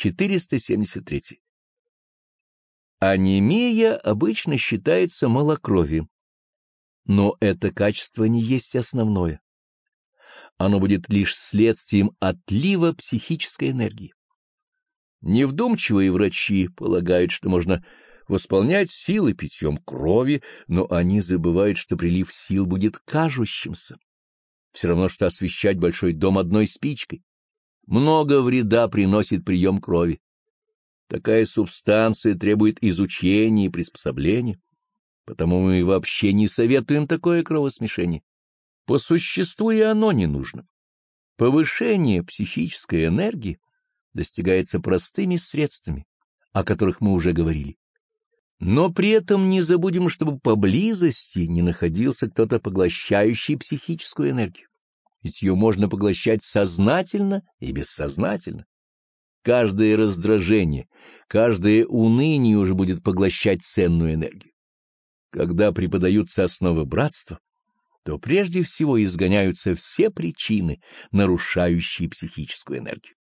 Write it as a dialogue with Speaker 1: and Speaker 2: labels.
Speaker 1: 473. Анемия обычно считается малокровием, но это качество не есть основное. Оно будет лишь следствием отлива психической энергии. Невдумчивые врачи полагают, что можно восполнять силы питьем крови, но они забывают, что прилив сил будет кажущимся. Все равно, что освещать большой дом одной спичкой. Много вреда приносит прием крови. Такая субстанция требует изучения и приспособления, потому мы вообще не советуем такое кровосмешение. По существу и оно не нужно. Повышение психической энергии достигается простыми средствами, о которых мы уже говорили. Но при этом не забудем, чтобы поблизости не находился кто-то поглощающий психическую энергию. Ведь ее можно поглощать сознательно и бессознательно. Каждое раздражение, каждое уныние уже будет поглощать ценную энергию. Когда преподаются основы братства, то прежде всего изгоняются все причины, нарушающие психическую энергию.